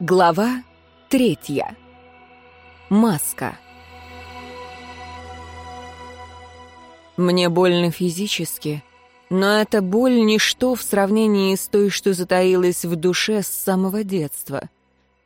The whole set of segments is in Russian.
Глава третья. Маска. Мне больно физически, но эта боль — ничто в сравнении с той, что затаилась в душе с самого детства.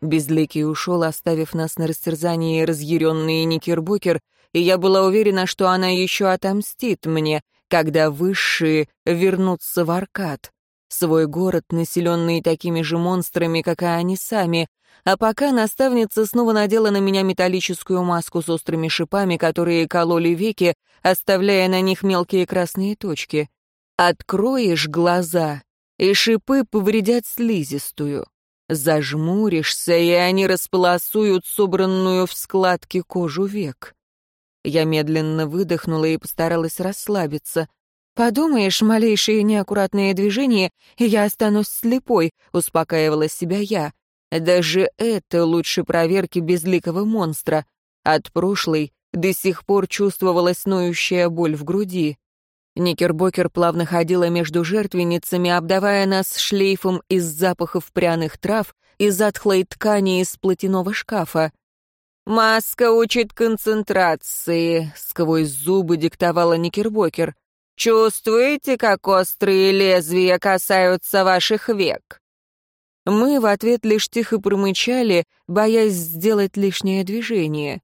Безликий ушел, оставив нас на растерзании разъяренный Никербокер, и я была уверена, что она еще отомстит мне, когда высшие вернутся в Аркад свой город, населенный такими же монстрами, как и они сами, а пока наставница снова надела на меня металлическую маску с острыми шипами, которые кололи веки, оставляя на них мелкие красные точки. Откроешь глаза, и шипы повредят слизистую. Зажмуришься, и они располосуют собранную в складки кожу век. Я медленно выдохнула и постаралась расслабиться. «Подумаешь, малейшие неаккуратные движения, и я останусь слепой», — успокаивала себя я. Даже это лучше проверки безликого монстра. От прошлой до сих пор чувствовалась ноющая боль в груди. Никербокер плавно ходила между жертвенницами, обдавая нас шлейфом из запахов пряных трав и затхлой ткани из платяного шкафа. «Маска учит концентрации», — сквозь зубы диктовала Никербокер. Чувствуете, как острые лезвия касаются ваших век?» Мы в ответ лишь тихо промычали, боясь сделать лишнее движение.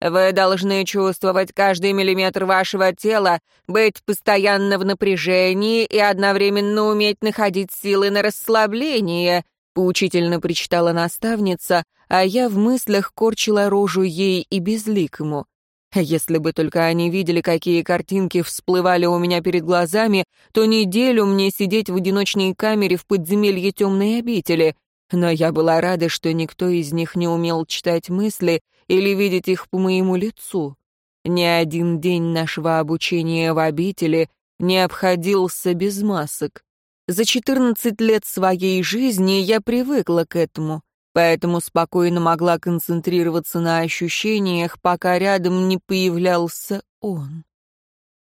«Вы должны чувствовать каждый миллиметр вашего тела, быть постоянно в напряжении и одновременно уметь находить силы на расслабление», поучительно причитала наставница, а я в мыслях корчила рожу ей и безликому. Если бы только они видели, какие картинки всплывали у меня перед глазами, то неделю мне сидеть в одиночной камере в подземелье темной обители. Но я была рада, что никто из них не умел читать мысли или видеть их по моему лицу. Ни один день нашего обучения в обители не обходился без масок. За 14 лет своей жизни я привыкла к этому поэтому спокойно могла концентрироваться на ощущениях, пока рядом не появлялся он.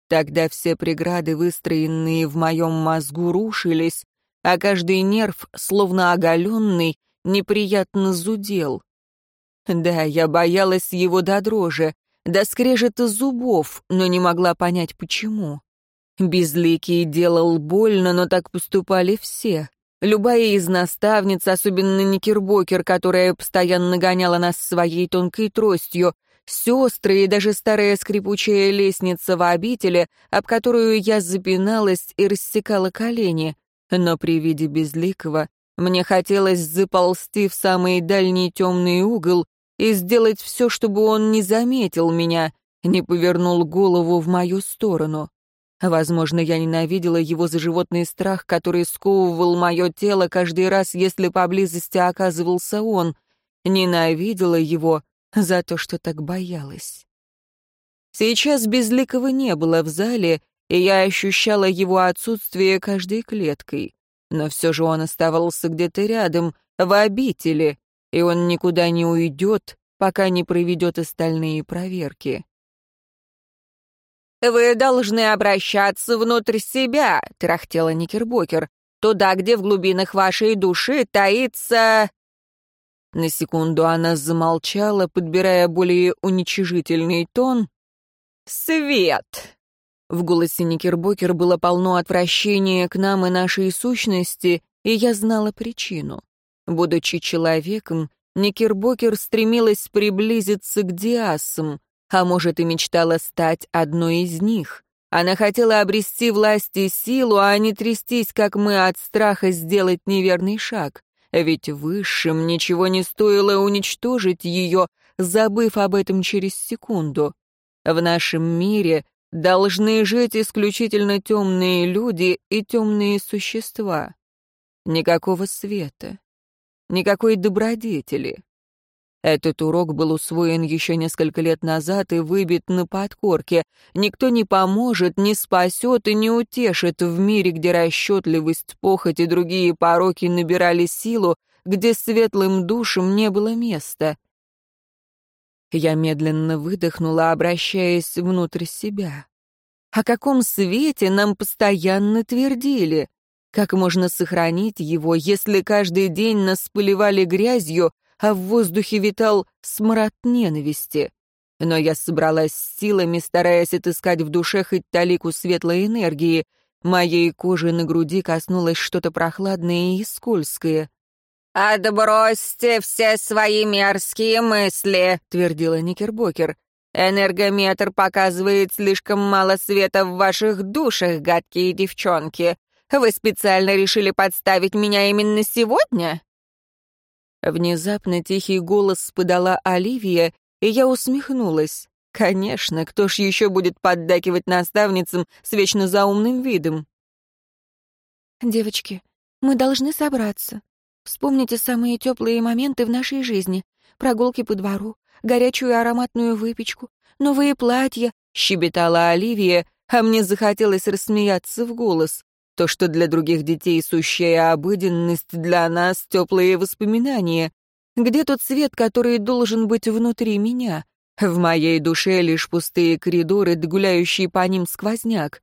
Тогда все преграды, выстроенные в моем мозгу, рушились, а каждый нерв, словно оголенный, неприятно зудел. Да, я боялась его до дрожи, до скрежета зубов, но не могла понять, почему. Безликий делал больно, но так поступали все. Любая из наставниц, особенно Никербокер, которая постоянно гоняла нас своей тонкой тростью, сестры и даже старая скрипучая лестница в обители, об которую я запиналась и рассекала колени. Но при виде безликого мне хотелось заползти в самый дальний темный угол и сделать все, чтобы он не заметил меня, не повернул голову в мою сторону. Возможно, я ненавидела его за животный страх, который сковывал мое тело каждый раз, если поблизости оказывался он. Ненавидела его за то, что так боялась. Сейчас Безликого не было в зале, и я ощущала его отсутствие каждой клеткой. Но все же он оставался где-то рядом, в обители, и он никуда не уйдет, пока не проведет остальные проверки. «Вы должны обращаться внутрь себя», — трахтела Никербокер, «туда, где в глубинах вашей души таится...» На секунду она замолчала, подбирая более уничижительный тон. «Свет!» В голосе Никербокер было полно отвращения к нам и нашей сущности, и я знала причину. Будучи человеком, Никербокер стремилась приблизиться к диасам, а может и мечтала стать одной из них. Она хотела обрести власть и силу, а не трястись, как мы, от страха сделать неверный шаг. Ведь высшим ничего не стоило уничтожить ее, забыв об этом через секунду. В нашем мире должны жить исключительно темные люди и темные существа. Никакого света, никакой добродетели. Этот урок был усвоен еще несколько лет назад и выбит на подкорке. Никто не поможет, не спасет и не утешит в мире, где расчетливость, похоть и другие пороки набирали силу, где светлым душам не было места. Я медленно выдохнула, обращаясь внутрь себя. О каком свете нам постоянно твердили? Как можно сохранить его, если каждый день нас поливали грязью, а в воздухе витал смрад ненависти? Но я собралась с силами, стараясь отыскать в душе хоть талику светлой энергии. Моей кожи на груди коснулось что-то прохладное и скользкое. «Отбросьте все свои мерзкие мысли», — твердила Никербокер. «Энергометр показывает слишком мало света в ваших душах, гадкие девчонки. Вы специально решили подставить меня именно сегодня?» Внезапно тихий голос подала Оливия, и я усмехнулась. Конечно, кто ж еще будет поддакивать наставницам с вечно заумным видом? «Девочки, мы должны собраться. Вспомните самые теплые моменты в нашей жизни. Прогулки по двору, горячую ароматную выпечку, новые платья», — щебетала Оливия, а мне захотелось рассмеяться в голос. То, что для других детей сущая обыденность, для нас — теплые воспоминания. Где тот свет, который должен быть внутри меня? В моей душе лишь пустые коридоры, гуляющий по ним сквозняк.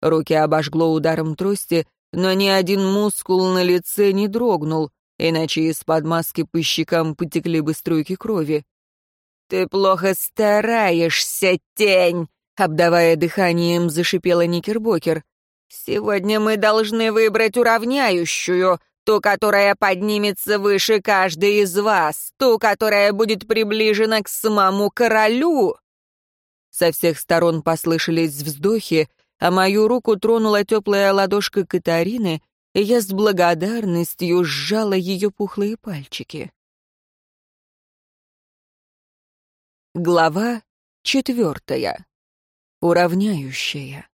Руки обожгло ударом трости, но ни один мускул на лице не дрогнул, иначе из-под маски по щекам потекли бы струйки крови. «Ты плохо стараешься, тень!» — обдавая дыханием, зашипела Никербокер. «Сегодня мы должны выбрать уравняющую, ту, которая поднимется выше каждой из вас, ту, которая будет приближена к самому королю». Со всех сторон послышались вздохи, а мою руку тронула теплая ладошка Катарины, и я с благодарностью сжала ее пухлые пальчики. Глава четвертая. Уравняющая.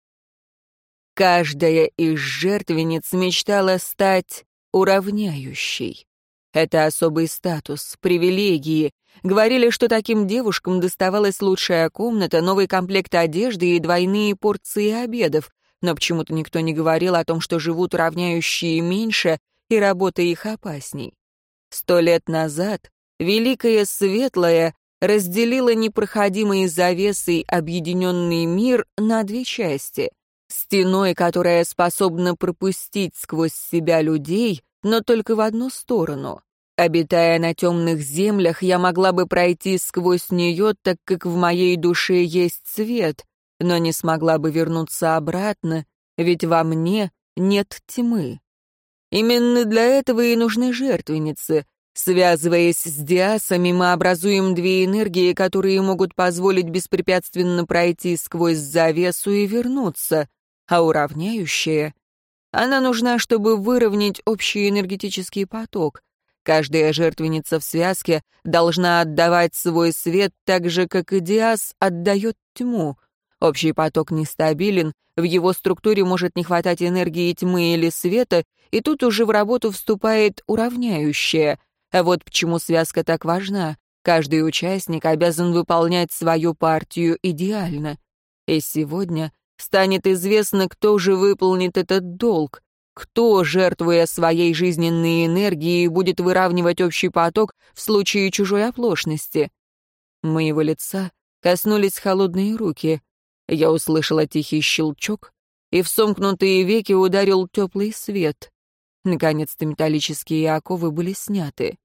Каждая из жертвенниц мечтала стать уравняющей. Это особый статус, привилегии. Говорили, что таким девушкам доставалась лучшая комната, новый комплект одежды и двойные порции обедов, но почему-то никто не говорил о том, что живут уравняющие меньше и работа их опасней. Сто лет назад Великая Светлая разделила непроходимой завесой объединенный мир на две части — стеной, которая способна пропустить сквозь себя людей, но только в одну сторону. Обитая на темных землях, я могла бы пройти сквозь нее, так как в моей душе есть свет, но не смогла бы вернуться обратно, ведь во мне нет тьмы. Именно для этого и нужны жертвенницы. Связываясь с диасами, мы образуем две энергии, которые могут позволить беспрепятственно пройти сквозь завесу и вернуться а уравняющая. Она нужна, чтобы выровнять общий энергетический поток. Каждая жертвенница в связке должна отдавать свой свет так же, как и Диас отдает тьму. Общий поток нестабилен, в его структуре может не хватать энергии тьмы или света, и тут уже в работу вступает уравняющая. А вот почему связка так важна. Каждый участник обязан выполнять свою партию идеально. И сегодня станет известно, кто же выполнит этот долг, кто, жертвуя своей жизненной энергией, будет выравнивать общий поток в случае чужой оплошности. Моего лица коснулись холодные руки. Я услышала тихий щелчок, и в сомкнутые веки ударил теплый свет. Наконец-то металлические оковы были сняты.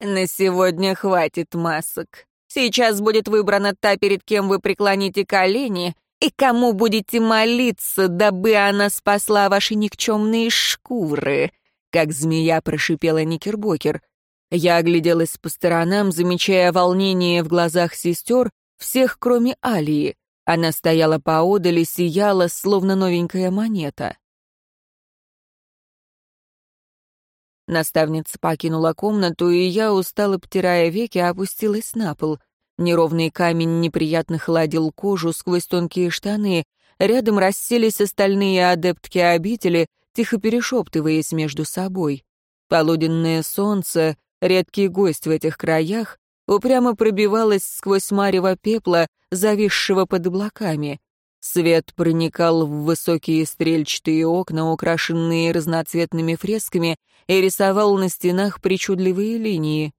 «На сегодня хватит масок. Сейчас будет выбрана та, перед кем вы преклоните колени, и кому будете молиться, дабы она спасла ваши никчемные шкуры?» Как змея прошипела Никербокер. Я огляделась по сторонам, замечая волнение в глазах сестер, всех, кроме Алии. Она стояла поодаль и сияла, словно новенькая монета. Наставница покинула комнату, и я, устало потирая веки, опустилась на пол — Неровный камень неприятно холодил кожу сквозь тонкие штаны. Рядом расселись остальные адептки обители, тихо перешептываясь между собой. Полуденное солнце, редкий гость в этих краях, упрямо пробивалось сквозь марево пепла, зависшего под облаками. Свет проникал в высокие стрельчатые окна, украшенные разноцветными фресками, и рисовал на стенах причудливые линии.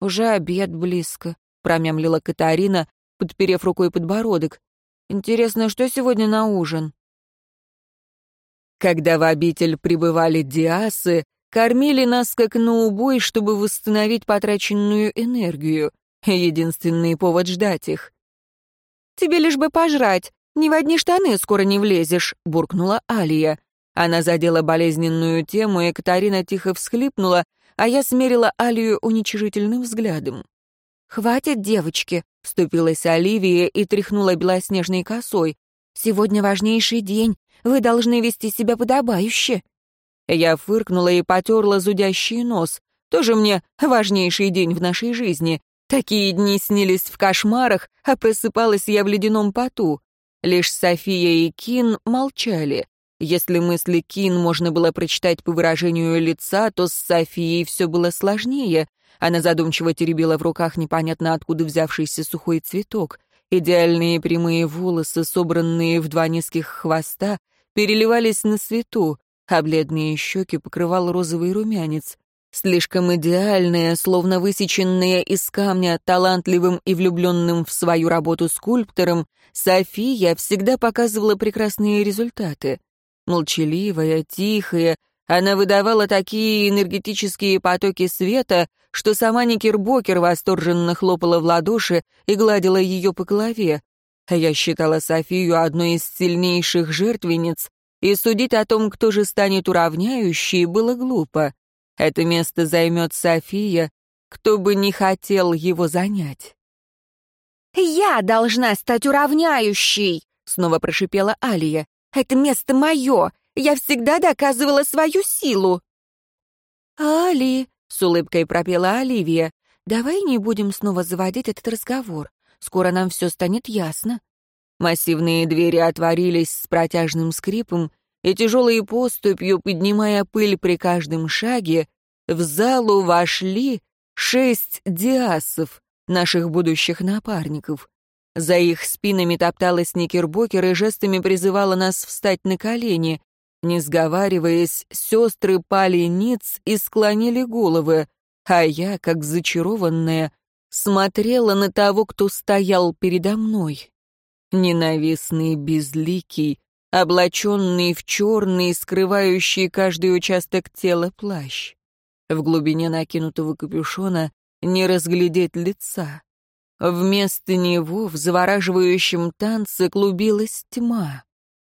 «Уже обед близко», промямлила Катарина, подперев рукой подбородок. «Интересно, что сегодня на ужин?» Когда в обитель прибывали диасы, кормили нас как на убой, чтобы восстановить потраченную энергию. Единственный повод ждать их. «Тебе лишь бы пожрать, ни в одни штаны скоро не влезешь», — буркнула Алия. Она задела болезненную тему, и Катарина тихо всхлипнула, а я смерила Алию уничижительным взглядом. «Хватит, девочки», — вступилась Оливия и тряхнула белоснежной косой. «Сегодня важнейший день. Вы должны вести себя подобающе». Я фыркнула и потерла зудящий нос. Тоже мне важнейший день в нашей жизни. Такие дни снились в кошмарах, а просыпалась я в ледяном поту. Лишь София и Кин молчали. Если мысли Кин можно было прочитать по выражению лица, то с Софией все было сложнее. Она задумчиво теребила в руках непонятно откуда взявшийся сухой цветок. Идеальные прямые волосы, собранные в два низких хвоста, переливались на свету, а бледные щеки покрывал розовый румянец. Слишком идеальная, словно высеченная из камня талантливым и влюбленным в свою работу скульптором, София всегда показывала прекрасные результаты. Молчаливая, тихая, она выдавала такие энергетические потоки света, что сама Никербокер восторженно хлопала в ладоши и гладила ее по голове. Я считала Софию одной из сильнейших жертвенниц, и судить о том, кто же станет уравняющей, было глупо. Это место займет София, кто бы не хотел его занять. «Я должна стать уравняющей!» — снова прошипела Алия. «Это место мое! Я всегда доказывала свою силу!» «Али!» — с улыбкой пропела Оливия. «Давай не будем снова заводить этот разговор. Скоро нам все станет ясно». Массивные двери отворились с протяжным скрипом, и тяжелой поступью, поднимая пыль при каждом шаге, в залу вошли шесть диасов, наших будущих напарников. За их спинами топталась Никербокер и жестами призывала нас встать на колени. Не сговариваясь, сестры пали ниц и склонили головы, а я, как зачарованная, смотрела на того, кто стоял передо мной. Ненавистный, безликий, облаченный в черный, скрывающий каждый участок тела плащ. В глубине накинутого капюшона не разглядеть лица. Вместо него в завораживающем танце клубилась тьма.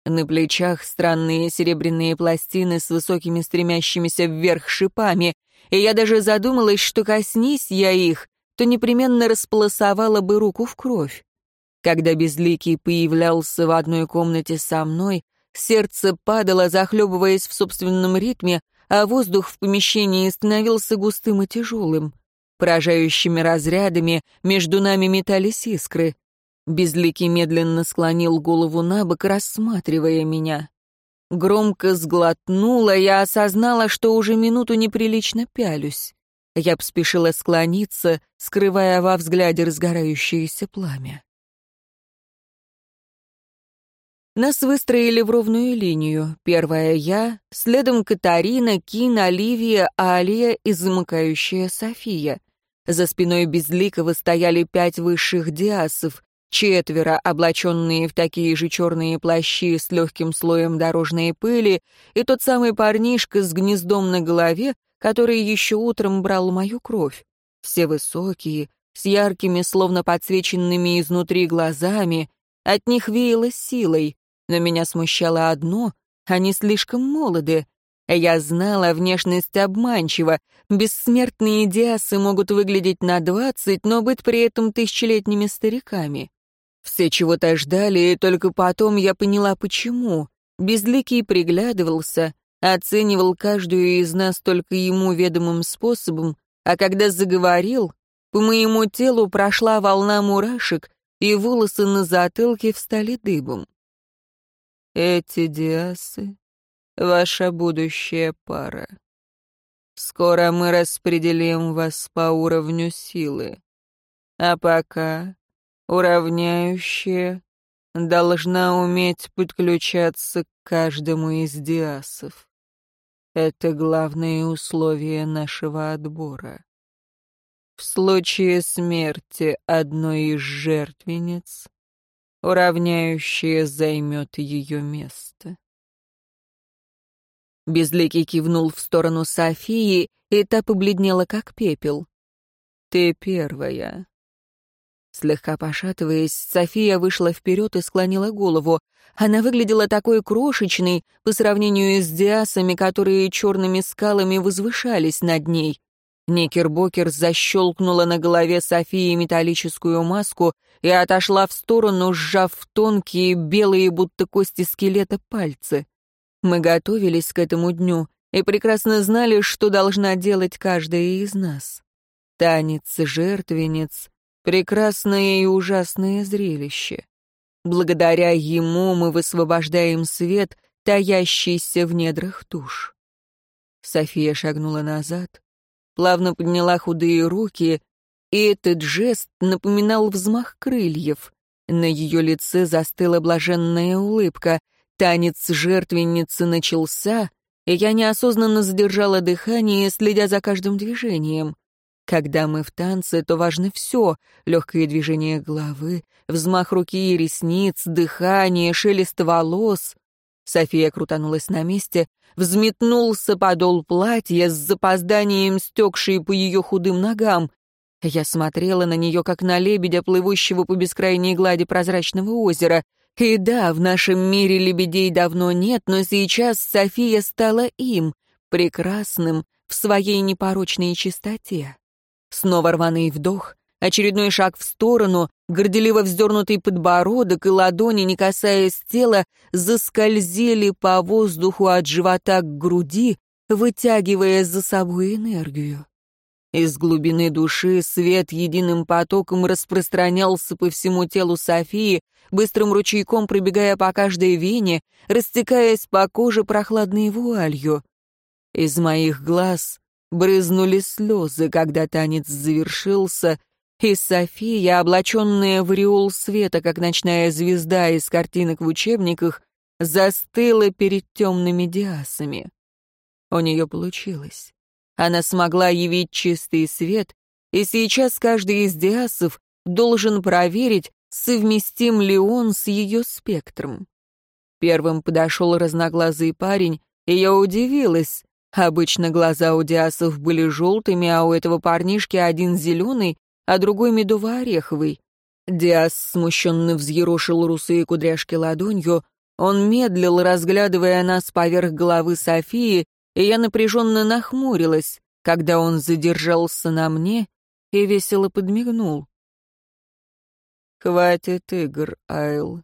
На плечах странные серебряные пластины с высокими стремящимися вверх шипами, и я даже задумалась, что коснись я их, то непременно располосовала бы руку в кровь. Когда Безликий появлялся в одной комнате со мной, сердце падало, захлебываясь в собственном ритме, а воздух в помещении становился густым и тяжелым. Поражающими разрядами между нами метались искры. Безликий медленно склонил голову на бок, рассматривая меня. Громко сглотнула, я осознала, что уже минуту неприлично пялюсь. Я поспешила склониться, скрывая во взгляде разгорающееся пламя. Нас выстроили в ровную линию. Первая я, следом Катарина, Кин, Оливия, Алия и замыкающая София. За спиной Безликого стояли пять высших диасов, четверо, облаченные в такие же черные плащи с легким слоем дорожной пыли, и тот самый парнишка с гнездом на голове, который еще утром брал мою кровь. Все высокие, с яркими, словно подсвеченными изнутри глазами, от них веяло силой. Но меня смущало одно — они слишком молоды. Я знала, внешность обманчива. Бессмертные диасы могут выглядеть на двадцать, но быть при этом тысячелетними стариками. Все чего-то ждали, и только потом я поняла, почему. Безликий приглядывался, оценивал каждую из нас только ему ведомым способом, а когда заговорил, по моему телу прошла волна мурашек, и волосы на затылке встали дыбом. Эти диасы — ваша будущая пара. Скоро мы распределим вас по уровню силы. А пока уравняющая должна уметь подключаться к каждому из диасов. Это главное условие нашего отбора. В случае смерти одной из жертвенниц уравняющее займет ее место. Безликий кивнул в сторону Софии, и та побледнела, как пепел. «Ты первая». Слегка пошатываясь, София вышла вперед и склонила голову. Она выглядела такой крошечной по сравнению с диасами, которые черными скалами возвышались над ней. Никербокер защелкнула на голове Софии металлическую маску и отошла в сторону, сжав тонкие, белые, будто кости скелета, пальцы. Мы готовились к этому дню и прекрасно знали, что должна делать каждая из нас. Танец жертвенец — прекрасное и ужасное зрелище. Благодаря ему мы высвобождаем свет, таящийся в недрах туш. София шагнула назад, плавно подняла худые руки, и этот жест напоминал взмах крыльев. На ее лице застыла блаженная улыбка. Танец жертвенницы начался, и я неосознанно задержала дыхание, следя за каждым движением. Когда мы в танце, то важно все — легкое движение головы, взмах руки и ресниц, дыхание, шелест волос. София крутанулась на месте, взметнулся подол платья с запозданием, стекший по ее худым ногам. Я смотрела на нее, как на лебедя, плывущего по бескрайней глади прозрачного озера. И да, в нашем мире лебедей давно нет, но сейчас София стала им, прекрасным, в своей непорочной чистоте. Снова рваный вдох, очередной шаг в сторону, горделиво вздернутый подбородок и ладони, не касаясь тела, заскользили по воздуху от живота к груди, вытягивая за собой энергию. Из глубины души свет единым потоком распространялся по всему телу Софии, быстрым ручейком пробегая по каждой вене, растекаясь по коже прохладной вуалью. Из моих глаз брызнули слезы, когда танец завершился, и София, облаченная в ореол света, как ночная звезда из картинок в учебниках, застыла перед темными диасами. У нее получилось. Она смогла явить чистый свет, и сейчас каждый из диасов должен проверить, совместим ли он с ее спектром. Первым подошел разноглазый парень, и я удивилась. Обычно глаза у диасов были желтыми, а у этого парнишки один зеленый, а другой медово-ореховый. Диас смущенно взъерошил русые кудряшки ладонью. Он медлил, разглядывая нас поверх головы Софии, и я напряженно нахмурилась, когда он задержался на мне и весело подмигнул. «Хватит игр, Айл.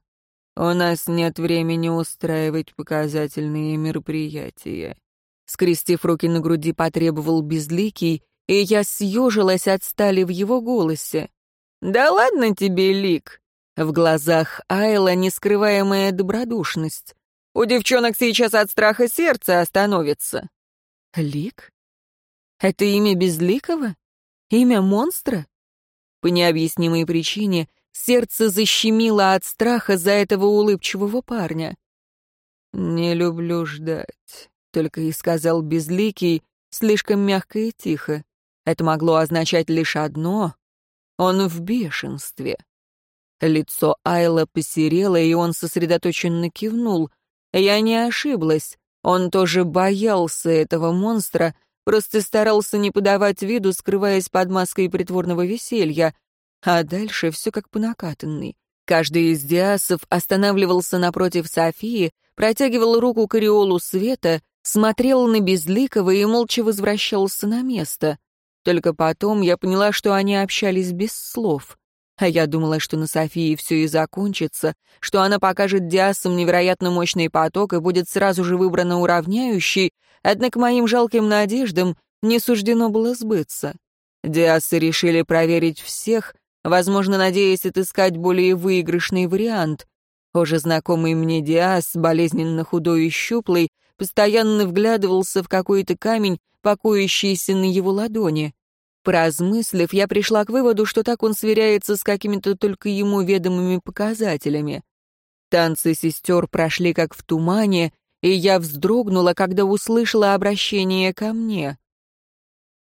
У нас нет времени устраивать показательные мероприятия». Скрестив руки на груди, потребовал безликий, и я съежилась от стали в его голосе. «Да ладно тебе, Лик!» В глазах Айла нескрываемая добродушность. «У девчонок сейчас от страха сердце остановится». «Лик? Это имя Безликого? Имя монстра?» По необъяснимой причине сердце защемило от страха за этого улыбчивого парня. «Не люблю ждать», — только и сказал Безликий, слишком мягко и тихо. Это могло означать лишь одно — он в бешенстве. Лицо Айла посерело, и он сосредоточенно кивнул. Я не ошиблась. Он тоже боялся этого монстра, просто старался не подавать виду, скрываясь под маской притворного веселья. А дальше все как по накатанной. Каждый из диасов останавливался напротив Софии, протягивал руку к ореолу света, смотрел на Безликого и молча возвращался на место. Только потом я поняла, что они общались без слов. А я думала, что на Софии все и закончится, что она покажет Диасам невероятно мощный поток и будет сразу же выбрана уравняющей, однако моим жалким надеждам не суждено было сбыться. Диасы решили проверить всех, возможно, надеясь отыскать более выигрышный вариант. Уже знакомый мне Диас, болезненно худой и щуплый, постоянно вглядывался в какой-то камень, покоящийся на его ладони. Поразмыслив, я пришла к выводу, что так он сверяется с какими-то только ему ведомыми показателями. Танцы сестер прошли как в тумане, и я вздрогнула, когда услышала обращение ко мне.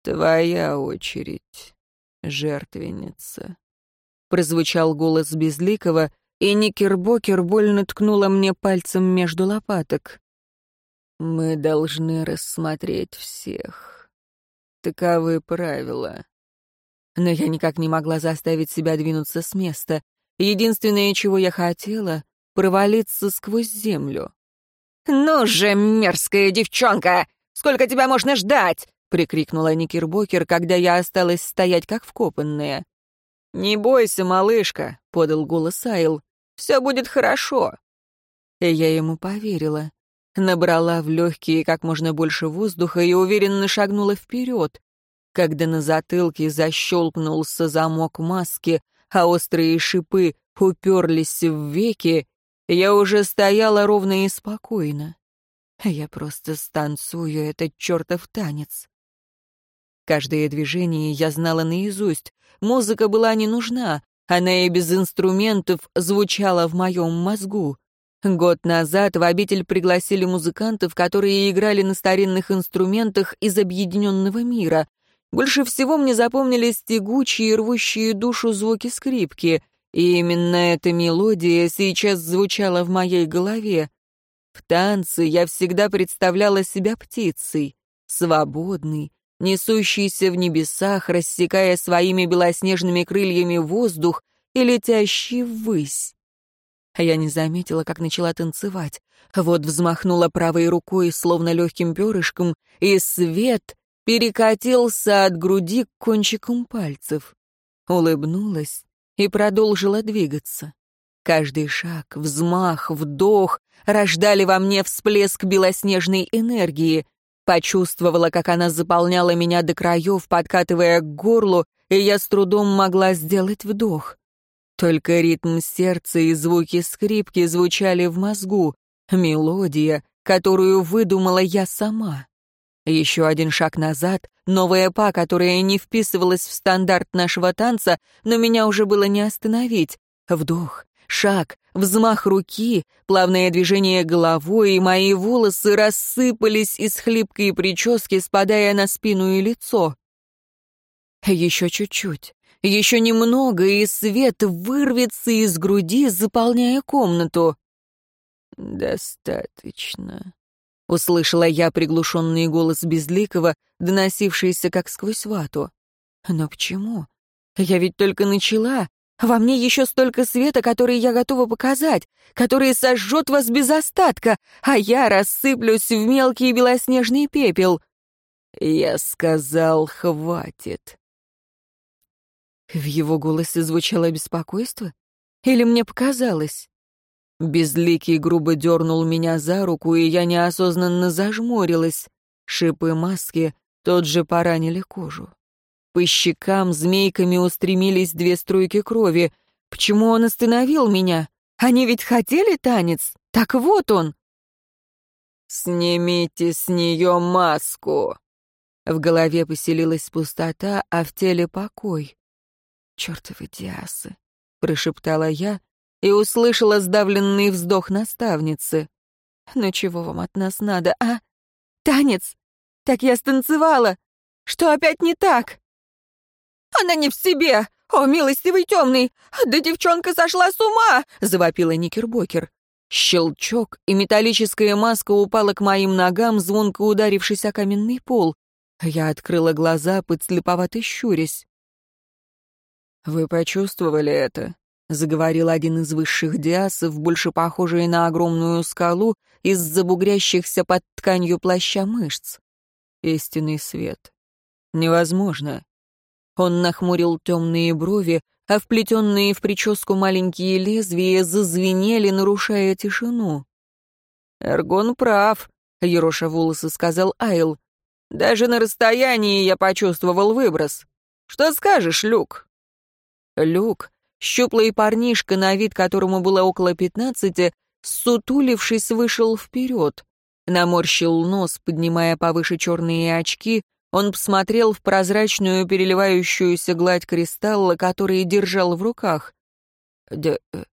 «Твоя очередь, жертвенница», — прозвучал голос Безликого, и Никербокер больно ткнула мне пальцем между лопаток. Мы должны рассмотреть всех. Таковы правила. Но я никак не могла заставить себя двинуться с места. Единственное, чего я хотела — провалиться сквозь землю. «Ну же, мерзкая девчонка! Сколько тебя можно ждать?» — прикрикнула Никербокер, когда я осталась стоять как вкопанная. «Не бойся, малышка», — подал голос Айл. «Все будет хорошо». И я ему поверила. Набрала в легкие как можно больше воздуха и уверенно шагнула вперед. Когда на затылке защелкнулся замок маски, а острые шипы уперлись в веки, я уже стояла ровно и спокойно. Я просто станцую этот чертов танец. Каждое движение я знала наизусть. Музыка была не нужна, она и без инструментов звучала в моем мозгу. Год назад в обитель пригласили музыкантов, которые играли на старинных инструментах из объединенного мира. Больше всего мне запомнились тягучие, рвущие душу звуки скрипки, и именно эта мелодия сейчас звучала в моей голове. В танце я всегда представляла себя птицей, свободной, несущийся в небесах, рассекая своими белоснежными крыльями воздух и летящий ввысь. Я не заметила, как начала танцевать. Вот взмахнула правой рукой, словно легким перышком, и свет перекатился от груди к кончикам пальцев. Улыбнулась и продолжила двигаться. Каждый шаг, взмах, вдох рождали во мне всплеск белоснежной энергии — Почувствовала, как она заполняла меня до краев, подкатывая к горлу, и я с трудом могла сделать вдох. Только ритм сердца и звуки скрипки звучали в мозгу, мелодия, которую выдумала я сама. Еще один шаг назад, новая па, которая не вписывалась в стандарт нашего танца, но меня уже было не остановить. Вдох, шаг, взмах руки, плавное движение головой, и мои волосы рассыпались из хлипкой прически, спадая на спину и лицо. Еще чуть-чуть, еще немного, и свет вырвется из груди, заполняя комнату. «Достаточно», — услышала я приглушенный голос Безликого, доносившийся как сквозь вату. «Но почему? Я ведь только начала, во мне еще столько света, который я готова показать, который сожжет вас без остатка, а я рассыплюсь в мелкий белоснежный пепел. Я сказал, хватит. В его голосе звучало беспокойство? Или мне показалось? Безликий грубо дернул меня за руку, и я неосознанно зажмурилась. Шипы маски тот же поранили кожу. По щекам змейками устремились две струйки крови. Почему он остановил меня? Они ведь хотели танец. Так вот он. «Снимите с нее маску!» В голове поселилась пустота, а в теле покой. «Чертовы диасы!» — прошептала я и услышала сдавленный вздох наставницы. «Ну чего вам от нас надо, а? Танец? Так я станцевала! Что опять не так?» Она не в себе! О, милостивый темный! Да девчонка сошла с ума!» — завопила Никербокер. Щелчок, и металлическая маска упала к моим ногам, звонко ударившись о каменный пол. Я открыла глаза, подслеповато щурясь. «Вы почувствовали это?» — заговорил один из высших диасов, больше похожий на огромную скалу из забугрящихся под тканью плаща мышц. «Истинный свет. Невозможно. Он нахмурил темные брови, а вплетенные в прическу маленькие лезвия зазвенели, нарушая тишину. «Эргон прав», — Ероша волосы сказал Айл. «Даже на расстоянии я почувствовал выброс. Что скажешь, Люк?» Люк, щуплый парнишка, на вид которому было около пятнадцати, сутулившись, вышел вперед. Наморщил нос, поднимая повыше черные очки, он посмотрел в прозрачную переливающуюся гладь кристалла, который держал в руках. «Д... Э,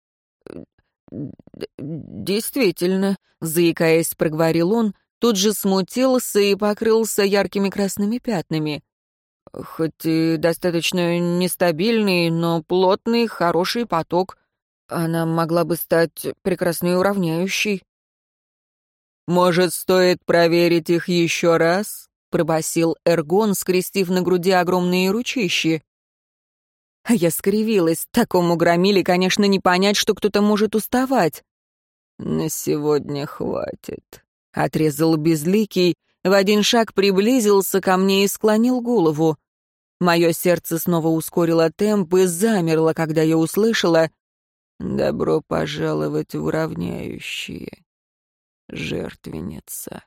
действительно», — заикаясь, проговорил он, тут же смутился и покрылся яркими красными пятнами. «Хоть и достаточно нестабильный, но плотный, хороший поток. Она могла бы стать прекрасной уравняющей». Может, стоит проверить их еще раз?» — пробасил Эргон, скрестив на груди огромные ручищи. А я скривилась. Такому громиле, конечно, не понять, что кто-то может уставать. «На сегодня хватит», — отрезал Безликий, в один шаг приблизился ко мне и склонил голову. Мое сердце снова ускорило темп и замерло, когда я услышала «Добро пожаловать в уравняющие, жертвенница».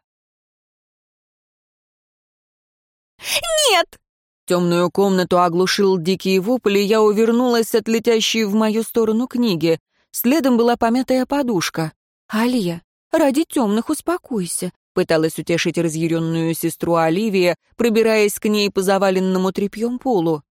«Нет!» Темную комнату оглушил дикий вопль, и я увернулась от летящей в мою сторону книги. Следом была помятая подушка. «Алия, ради темных успокойся», — пыталась утешить разъяренную сестру Оливия, пробираясь к ней по заваленному тряпьем полу.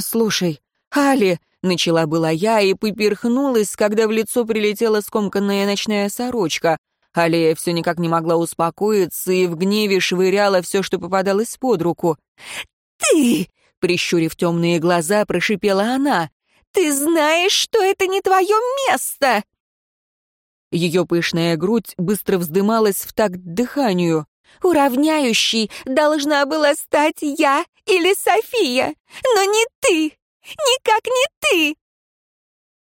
«Слушай, Али», — начала была я и поперхнулась, когда в лицо прилетела скомканная ночная сорочка. Алия все никак не могла успокоиться и в гневе швыряла все, что попадалось под руку. «Ты!» — прищурив темные глаза, прошипела она. «Ты знаешь, что это не твое место!» Ее пышная грудь быстро вздымалась в такт дыханию. «Уравняющей должна была стать я или София, но не ты! Никак не ты!»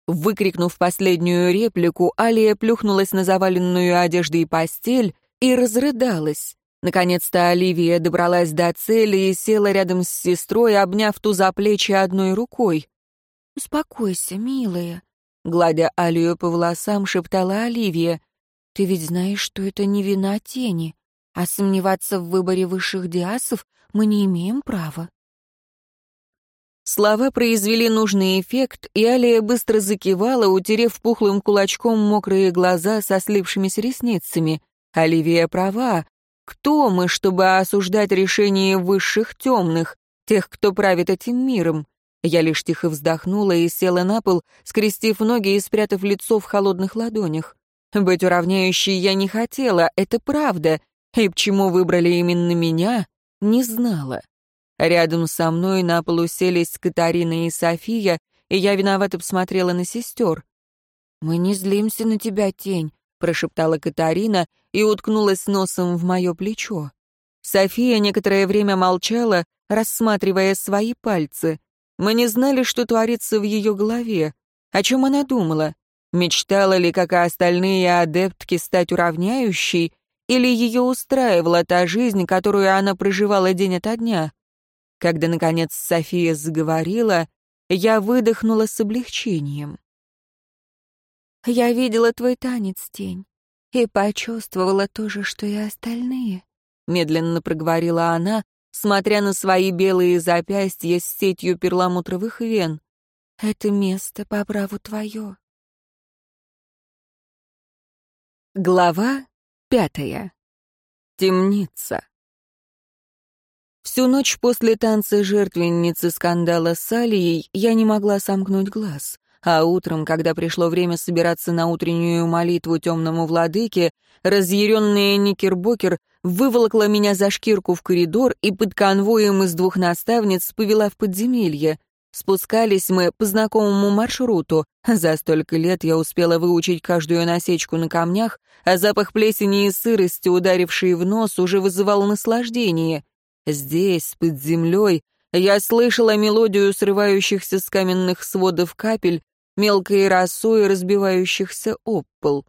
Выкрикнув последнюю реплику, Алия плюхнулась на заваленную одеждой постель и разрыдалась. Наконец-то Оливия добралась до цели и села рядом с сестрой, обняв ту за плечи одной рукой. «Успокойся, милая», — гладя Алию по волосам, шептала Оливия. «Ты ведь знаешь, что это не вина тени, а сомневаться в выборе высших диасов мы не имеем права». Слова произвели нужный эффект, и Алия быстро закивала, утерев пухлым кулачком мокрые глаза со слившимися ресницами. Оливия права. Кто мы, чтобы осуждать решение высших темных, тех, кто правит этим миром? Я лишь тихо вздохнула и села на пол, скрестив ноги и спрятав лицо в холодных ладонях. Быть уравняющей я не хотела, это правда, и почему выбрали именно меня, не знала. Рядом со мной на полу селись Катарина и София, и я виновато посмотрела на сестер. «Мы не злимся на тебя, тень», — прошептала Катарина и уткнулась носом в мое плечо. София некоторое время молчала, рассматривая свои пальцы. Мы не знали, что творится в ее голове. О чем она думала? Мечтала ли, как и остальные адептки, стать уравняющей, или ее устраивала та жизнь, которую она проживала день ото дня? Когда, наконец, София заговорила, я выдохнула с облегчением. Я видела твой танец, тень, и почувствовала то же, что и остальные. Медленно проговорила она, смотря на свои белые запястья с сетью перламутровых вен. Это место по праву твое. Глава пятая. Темница. Всю ночь после танца жертвенницы скандала с Алией я не могла сомкнуть глаз. А утром, когда пришло время собираться на утреннюю молитву темному владыке, разъяренная Никербокер выволокла меня за шкирку в коридор и под конвоем из двух наставниц повела в подземелье. Спускались мы по знакомому маршруту. За столько лет я успела выучить каждую насечку на камнях, а запах плесени и сырости, ударивший в нос, уже вызывал наслаждение. Здесь, под землей, я слышала мелодию срывающихся с каменных сводов капель, мелкой росой, разбивающихся об пол.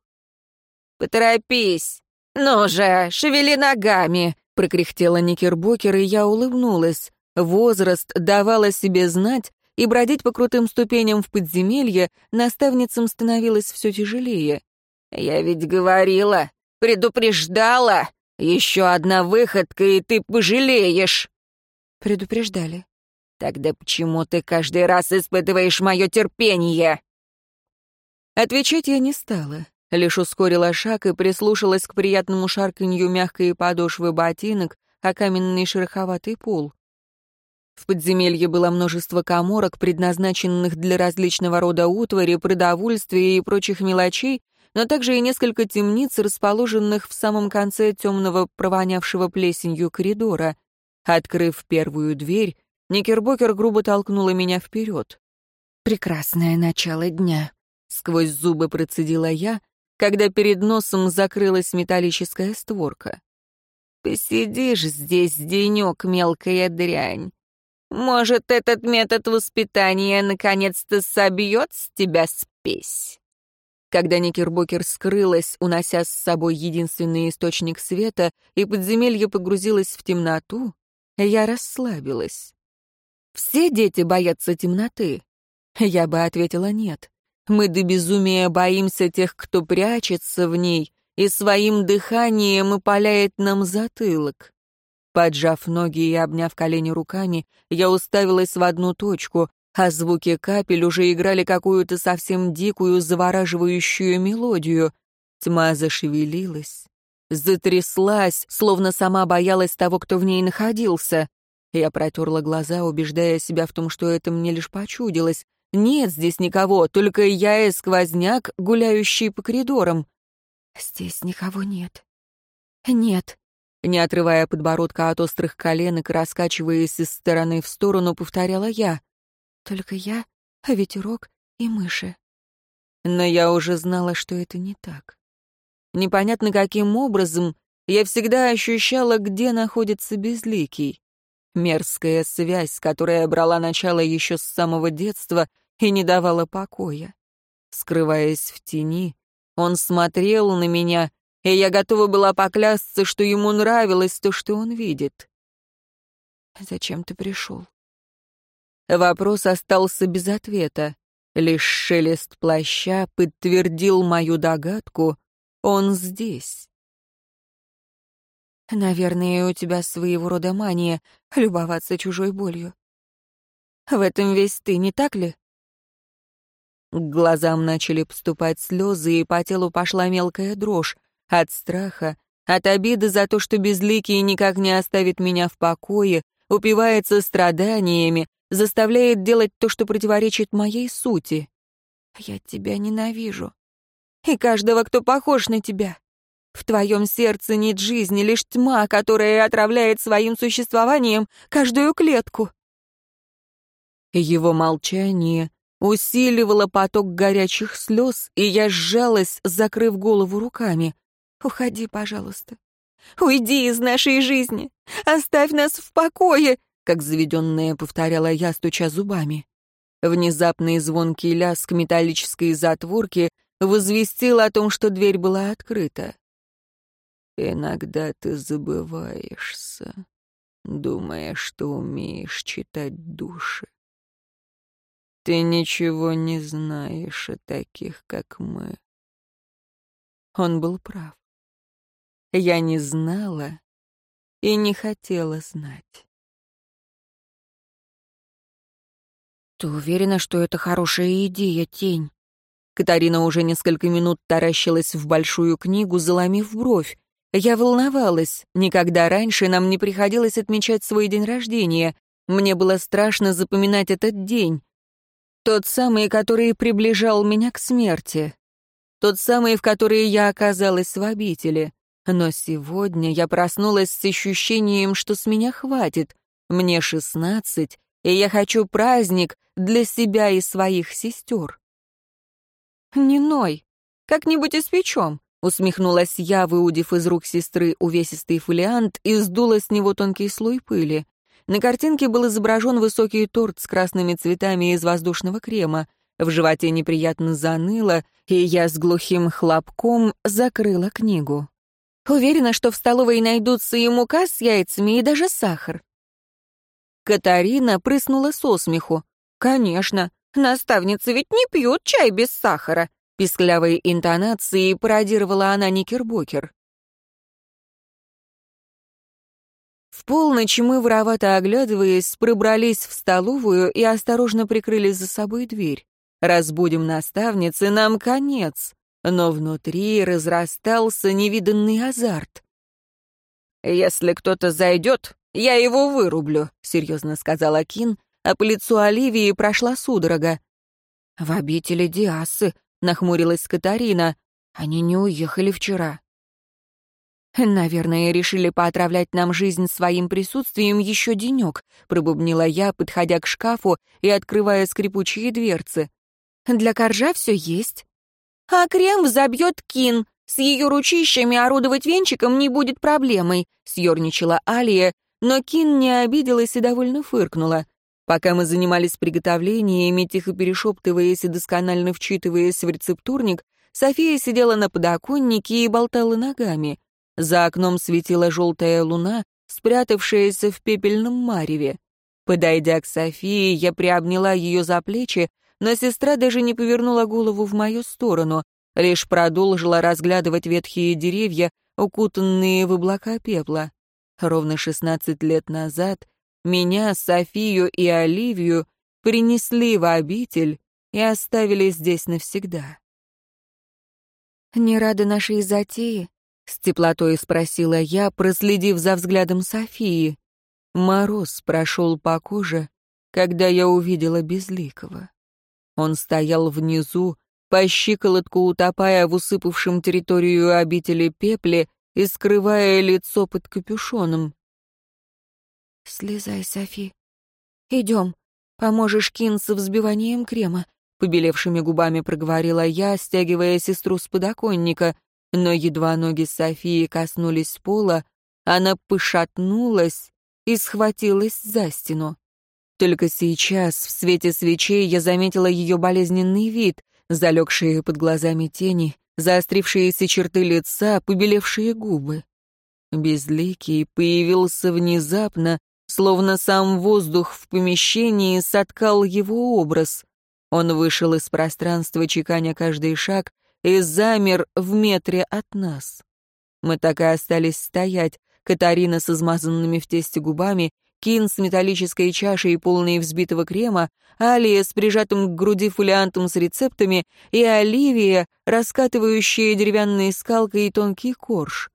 «Поторопись! Ну же, шевели ногами!» — прокряхтела Никербокер, и я улыбнулась. Возраст давал о себе знать, и бродить по крутым ступеням в подземелье наставницам становилось все тяжелее. «Я ведь говорила, предупреждала! Еще одна выходка, и ты пожалеешь!» «Предупреждали. Тогда почему ты каждый раз испытываешь мое терпение?» Отвечать я не стала, лишь ускорила шаг и прислушалась к приятному шарканью мягкой подошвы ботинок, а каменный шероховатый пол. В подземелье было множество коморок, предназначенных для различного рода утвари, продовольствия и прочих мелочей, но также и несколько темниц, расположенных в самом конце темного провонявшего плесенью коридора. Открыв первую дверь, Никербокер грубо толкнула меня вперед. «Прекрасное начало дня», — сквозь зубы процедила я, когда перед носом закрылась металлическая створка. «Посидишь здесь денек, мелкая дрянь. Может, этот метод воспитания наконец-то собьет с тебя спесь?» Когда Никербокер скрылась, унося с собой единственный источник света, и подземелье погрузилось в темноту, я расслабилась. Все дети боятся темноты. Я бы ответила нет. Мы до безумия боимся тех, кто прячется в ней, и своим дыханием опаляет нам затылок. Поджав ноги и обняв колени руками, я уставилась в одну точку, а звуки капель уже играли какую-то совсем дикую, завораживающую мелодию. Тьма зашевелилась, затряслась, словно сама боялась того, кто в ней находился. Я протерла глаза, убеждая себя в том, что это мне лишь почудилось. Нет здесь никого, только я и сквозняк, гуляющий по коридорам. Здесь никого нет. Нет. Не отрывая подбородка от острых коленок, раскачиваясь из стороны в сторону, повторяла я. Только я, ветерок и мыши. Но я уже знала, что это не так. Непонятно каким образом я всегда ощущала, где находится Безликий. Мерзкая связь, которая брала начало еще с самого детства и не давала покоя. Скрываясь в тени, он смотрел на меня, и я готова была поклясться, что ему нравилось то, что он видит. «Зачем ты пришел?» Вопрос остался без ответа. Лишь шелест плаща подтвердил мою догадку. Он здесь. Наверное, у тебя своего рода мания — любоваться чужой болью. В этом весь ты, не так ли? К глазам начали поступать слезы, и по телу пошла мелкая дрожь. От страха, от обиды за то, что Безликий никак не оставит меня в покое, упивается страданиями, заставляет делать то, что противоречит моей сути. Я тебя ненавижу. И каждого, кто похож на тебя. В твоем сердце нет жизни, лишь тьма, которая отравляет своим существованием каждую клетку. Его молчание усиливало поток горячих слез, и я сжалась, закрыв голову руками. «Уходи, пожалуйста. Уйди из нашей жизни. Оставь нас в покое как заведенная повторяла я, стуча зубами. Внезапный звонкий лязг металлической затворки возвестил о том, что дверь была открыта. «Иногда ты забываешься, думая, что умеешь читать души. Ты ничего не знаешь о таких, как мы». Он был прав. Я не знала и не хотела знать. «Ты уверена, что это хорошая идея, тень?» Катарина уже несколько минут таращилась в большую книгу, заломив бровь. Я волновалась. Никогда раньше нам не приходилось отмечать свой день рождения. Мне было страшно запоминать этот день. Тот самый, который приближал меня к смерти. Тот самый, в который я оказалась в обители. Но сегодня я проснулась с ощущением, что с меня хватит. Мне шестнадцать, и я хочу праздник для себя и своих сестер. «Не ной, как-нибудь испечем», — усмехнулась я, выудив из рук сестры увесистый фолиант и сдула с него тонкий слой пыли. На картинке был изображен высокий торт с красными цветами из воздушного крема. В животе неприятно заныло, и я с глухим хлопком закрыла книгу. Уверена, что в столовой найдутся и мука с яйцами, и даже сахар. Катарина прыснула со смеху. «Конечно, наставницы ведь не пьют чай без сахара», писклявой интонацией пародировала она Никербокер. В полночь мы, воровато оглядываясь, пробрались в столовую и осторожно прикрыли за собой дверь. Разбудим наставницы, нам конец. Но внутри разрастался невиданный азарт. «Если кто-то зайдет, «Я его вырублю», — серьезно сказала Кин, а по лицу Оливии прошла судорога. «В обители Диасы», — нахмурилась Катарина. «Они не уехали вчера». «Наверное, решили поотравлять нам жизнь своим присутствием еще денек», — пробубнила я, подходя к шкафу и открывая скрипучие дверцы. «Для коржа все есть». «А крем взобьет Кин. С ее ручищами орудовать венчиком не будет проблемой», — съерничала Алия, но Кин не обиделась и довольно фыркнула. Пока мы занимались приготовлениями, тихо перешептываясь и досконально вчитываясь в рецептурник, София сидела на подоконнике и болтала ногами. За окном светила желтая луна, спрятавшаяся в пепельном мареве. Подойдя к Софии, я приобняла ее за плечи, но сестра даже не повернула голову в мою сторону, лишь продолжила разглядывать ветхие деревья, укутанные в облака пепла. Ровно шестнадцать лет назад меня, Софию и Оливию принесли в обитель и оставили здесь навсегда. «Не рада нашей затеи?» — с теплотой спросила я, проследив за взглядом Софии. Мороз прошел по коже, когда я увидела Безликого. Он стоял внизу, по щиколотку утопая в усыпавшем территорию обители пепле и скрывая лицо под капюшоном. «Слезай, Софи. Идем. Поможешь Кин с взбиванием крема», — побелевшими губами проговорила я, стягивая сестру с подоконника, но едва ноги Софии коснулись пола, она пошатнулась и схватилась за стену. Только сейчас, в свете свечей, я заметила ее болезненный вид, залегшие под глазами тени, заострившиеся черты лица, побелевшие губы. Безликий появился внезапно, словно сам воздух в помещении соткал его образ. Он вышел из пространства, чеканя каждый шаг, и замер в метре от нас. Мы так и остались стоять, Катарина с измазанными в тесте губами, Кин с металлической чашей, полной взбитого крема, Алия с прижатым к груди фолиантом с рецептами и Оливия, раскатывающая деревянной скалкой и тонкий корж.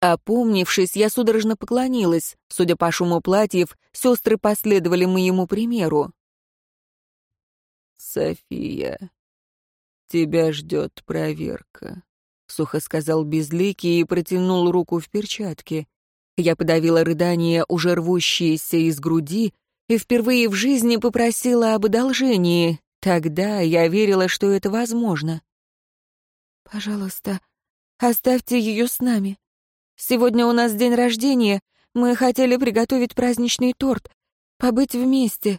Опомнившись, я судорожно поклонилась. Судя по шуму платьев, сестры последовали моему примеру. «София, тебя ждет проверка», — сухо сказал Безликий и протянул руку в перчатке. Я подавила рыдание, уже рвущееся из груди, и впервые в жизни попросила об одолжении. Тогда я верила, что это возможно. «Пожалуйста, оставьте ее с нами. Сегодня у нас день рождения, мы хотели приготовить праздничный торт, побыть вместе.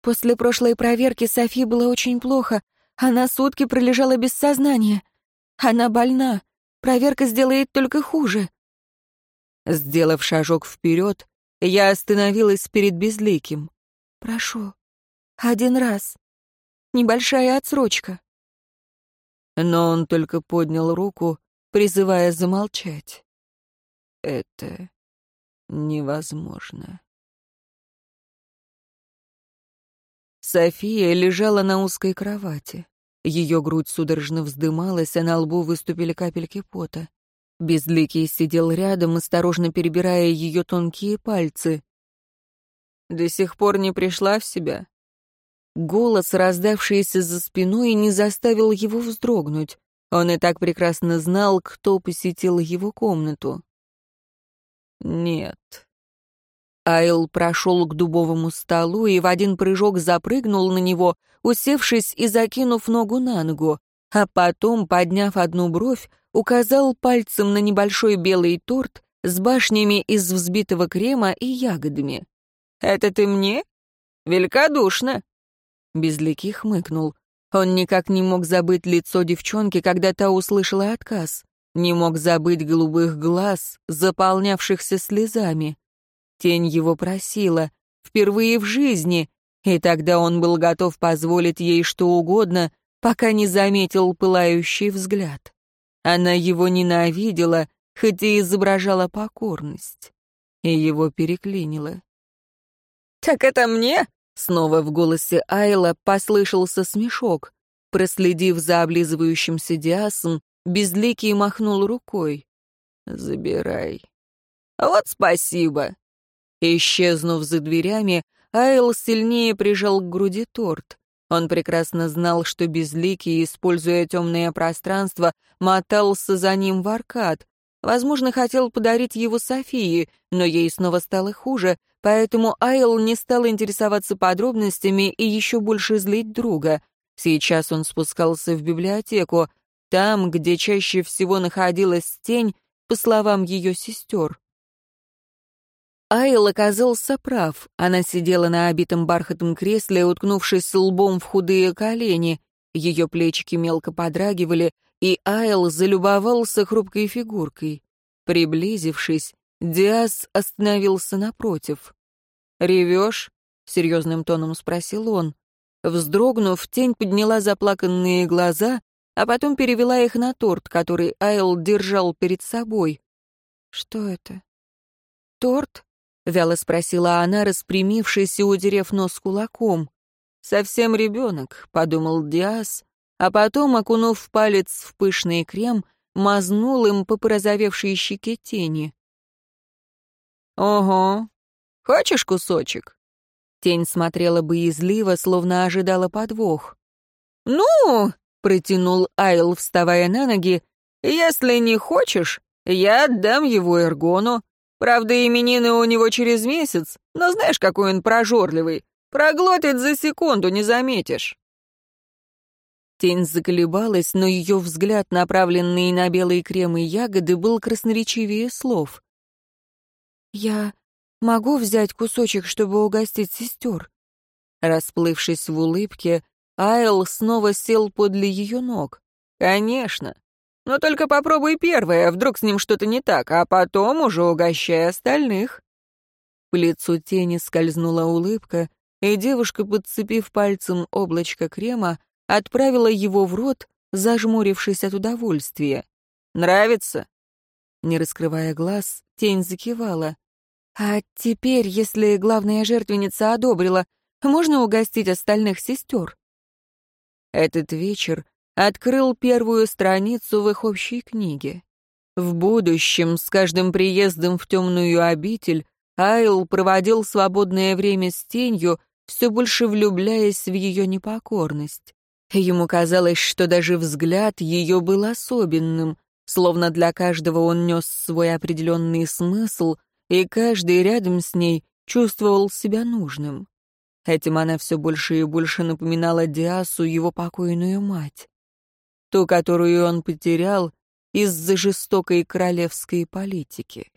После прошлой проверки Софи было очень плохо, она сутки пролежала без сознания. Она больна, проверка сделает только хуже». Сделав шажок вперед, я остановилась перед Безликим. «Прошу, один раз. Небольшая отсрочка». Но он только поднял руку, призывая замолчать. Это невозможно. София лежала на узкой кровати. Ее грудь судорожно вздымалась, а на лбу выступили капельки пота. Безликий сидел рядом, осторожно перебирая ее тонкие пальцы. «До сих пор не пришла в себя?» Голос, раздавшийся за спиной, не заставил его вздрогнуть. Он и так прекрасно знал, кто посетил его комнату. «Нет». Айл прошел к дубовому столу и в один прыжок запрыгнул на него, усевшись и закинув ногу на ногу, а потом, подняв одну бровь, указал пальцем на небольшой белый торт с башнями из взбитого крема и ягодами. «Это ты мне? Великодушно!» Безликий хмыкнул. Он никак не мог забыть лицо девчонки, когда та услышала отказ. Не мог забыть голубых глаз, заполнявшихся слезами. Тень его просила, впервые в жизни, и тогда он был готов позволить ей что угодно, пока не заметил пылающий взгляд. Она его ненавидела, хоть и изображала покорность. И его переклинило. «Так это мне?» Снова в голосе Айла послышался смешок. Проследив за облизывающимся Диасом, Безликий махнул рукой. «Забирай». «Вот спасибо». Исчезнув за дверями, Айл сильнее прижал к груди торт. Он прекрасно знал, что Безликий, используя темное пространство, мотался за ним в аркад. Возможно, хотел подарить его Софии, но ей снова стало хуже, поэтому Айл не стал интересоваться подробностями и еще больше злить друга. Сейчас он спускался в библиотеку. Там, где чаще всего находилась тень, по словам ее сестер. Айл оказался прав. Она сидела на обитом бархатом кресле, уткнувшись лбом в худые колени. Ее плечики мелко подрагивали, и Айл залюбовался хрупкой фигуркой. Приблизившись, Диас остановился напротив. «Ревешь?» — серьезным тоном спросил он. Вздрогнув, тень подняла заплаканные глаза, а потом перевела их на торт, который Айл держал перед собой. «Что это?» «Торт?» — вяло спросила она, распрямившись и удерев нос кулаком. «Совсем ребенок», — подумал Диас, а потом, окунув палец в пышный крем, мазнул им по порозовевшей щеке тени. «Ого! Хочешь кусочек?» Тень смотрела боязливо, словно ожидала подвох. «Ну!» — протянул Айл, вставая на ноги. «Если не хочешь, я отдам его Эргону. Правда, именины у него через месяц, но знаешь, какой он прожорливый. Проглотит за секунду, не заметишь». Тень заколебалась, но ее взгляд, направленный на белые кремы ягоды, был красноречивее слов. «Я могу взять кусочек, чтобы угостить сестер?» Расплывшись в улыбке, Айл снова сел подле ее ног. «Конечно. Но только попробуй первое, вдруг с ним что-то не так, а потом уже угощай остальных». По лицу тени скользнула улыбка, и девушка, подцепив пальцем облачко крема, отправила его в рот, зажмурившись от удовольствия. «Нравится?» Не раскрывая глаз, тень закивала. «А теперь, если главная жертвенница одобрила, можно угостить остальных сестер?» Этот вечер открыл первую страницу в их общей книге. В будущем, с каждым приездом в темную обитель, Айл проводил свободное время с тенью, все больше влюбляясь в ее непокорность. Ему казалось, что даже взгляд ее был особенным, словно для каждого он нес свой определенный смысл, и каждый рядом с ней чувствовал себя нужным. Этим она все больше и больше напоминала Диасу его покойную мать. Ту, которую он потерял из-за жестокой королевской политики.